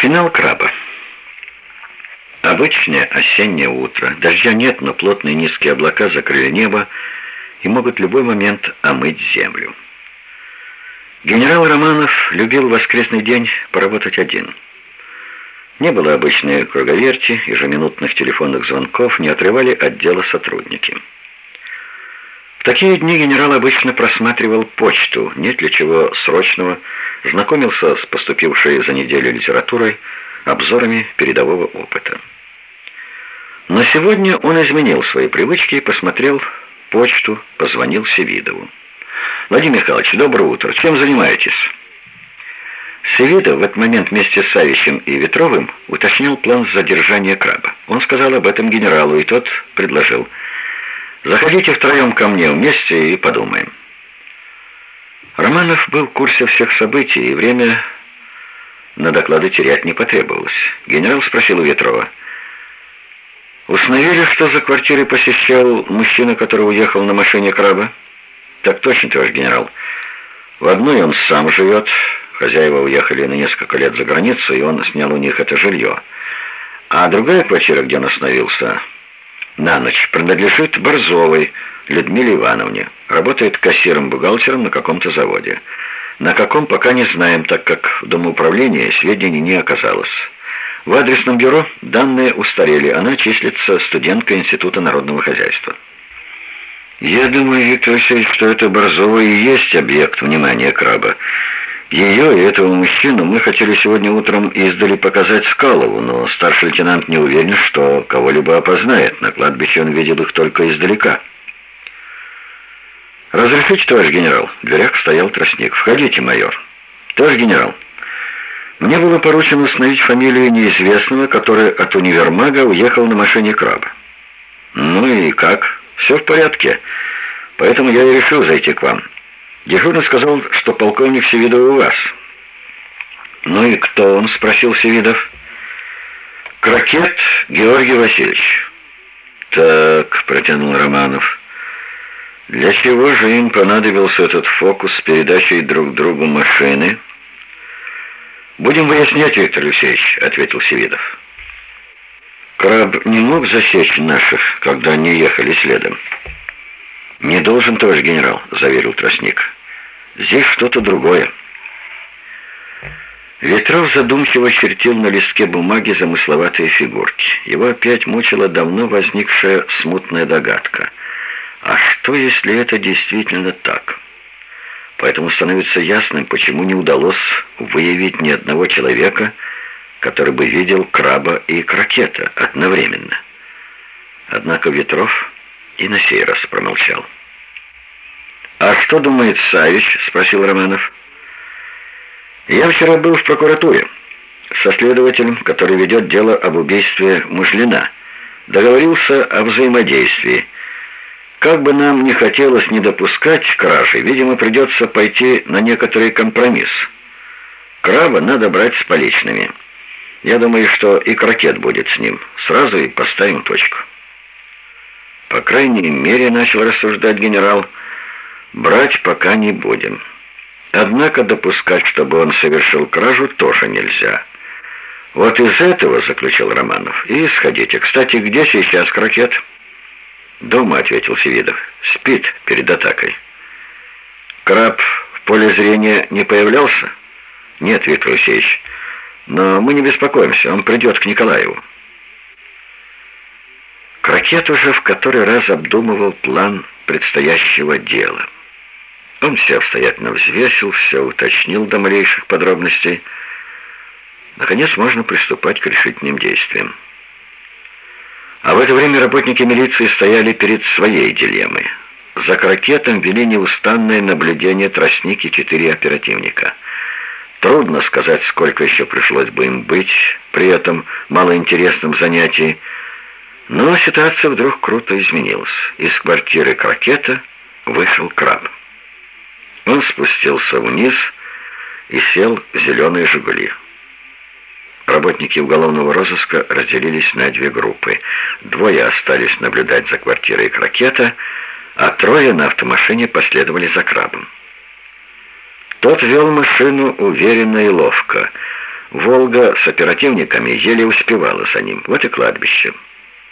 Финал краба. Обычное осеннее утро. Дождя нет, но плотные низкие облака закрыли небо и могут в любой момент омыть землю. Генерал Романов любил воскресный день поработать один. Не было обычной круговерти, ежеминутных телефонных звонков, не отрывали от дела сотрудники. В такие дни генерал обычно просматривал почту, нет ли чего срочного, знакомился с поступившей за неделю литературой, обзорами передового опыта. Но сегодня он изменил свои привычки и посмотрел почту, позвонил Севидову. «Владимир Михайлович, доброе утро. Чем занимаетесь?» Севидов в этот момент вместе с Савичем и Ветровым уточнил план задержания краба. Он сказал об этом генералу, и тот предложил. «Заходите втроем ко мне вместе и подумаем». Романов был в курсе всех событий, и время на доклады терять не потребовалось. Генерал спросил у Ветрова. «Установили, что за квартирой посещал мужчина, который уехал на машине краба?» «Так точно, товарищ генерал. В одной он сам живет. Хозяева уехали на несколько лет за границу, и он снял у них это жилье. А другая квартира, где он остановился на ночь, принадлежит Борзовой Людмиле Ивановне. Работает кассиром-бухгалтером на каком-то заводе. На каком пока не знаем, так как в Домоуправлении сведений не оказалось». В адресном бюро данные устарели. Она числится студенткой Института народного хозяйства. Я думаю, Виктор Васильевич, что это Борзова и есть объект внимания краба. Ее и этого мужчину мы хотели сегодня утром издали показать Скалову, но старший лейтенант не уверен, что кого-либо опознает. На кладбище он видел их только издалека. «Разрешите, товарищ генерал?» В дверях стоял тростник. «Входите, майор». «Товарищ генерал». Мне было поручено установить фамилию неизвестного, который от универмага уехал на машине краба. Ну и как? Все в порядке. Поэтому я и решил зайти к вам. Дежурный сказал, что полковник Севидов у вас. Ну и кто он? Спросил Севидов. Крокет Георгий Васильевич. Так, протянул Романов. Для чего же им понадобился этот фокус с передачей друг другу машины? «Будем выяснять, Виктор Алексеевич», — ответил Севидов. «Краб не мог засечь наших, когда они ехали следом?» «Не должен, товарищ генерал», — заверил Тростник. «Здесь что-то другое». Ветров задумчиво чертил на листке бумаги замысловатые фигурки. Его опять мучила давно возникшая смутная догадка. А что, если это действительно так?» Поэтому становится ясным, почему не удалось выявить ни одного человека, который бы видел краба и крокета одновременно. Однако Ветров и на сей раз промолчал. «А что думает Савич?» — спросил Романов. «Я вчера был в прокуратуре со следователем, который ведет дело об убийстве Мужлина. Договорился о взаимодействии». Как бы нам не хотелось не допускать кражи, видимо, придется пойти на некоторый компромисс. Краба надо брать с поличными. Я думаю, что и крокет будет с ним. Сразу и поставим точку. По крайней мере, начал рассуждать генерал, брать пока не будем. Однако допускать, чтобы он совершил кражу, тоже нельзя. Вот из этого, заключил Романов, и исходите. Кстати, где сейчас крокет? «Дома», — ответил Севидов. «Спит перед атакой». «Краб в поле зрения не появлялся?» «Нет, Виктор Алексеевич. Но мы не беспокоимся, он придет к Николаеву». Крокет уже в который раз обдумывал план предстоящего дела. Он все обстоятельно взвесил, все уточнил до малейших подробностей. Наконец можно приступать к решительным действиям. А в это время работники милиции стояли перед своей дилеммой. За крокетом вели неустанное наблюдение тростники четыре оперативника. Трудно сказать, сколько еще пришлось бы им быть при этом малоинтересном занятии, но ситуация вдруг круто изменилась. Из квартиры крокета вышел краб. Он спустился вниз и сел в зеленые «Жигули». Работники уголовного розыска разделились на две группы. Двое остались наблюдать за квартирой Крокета, а трое на автомашине последовали за крабом. Тот вел машину уверенно и ловко. «Волга» с оперативниками еле успевала за ним. Вот и кладбище.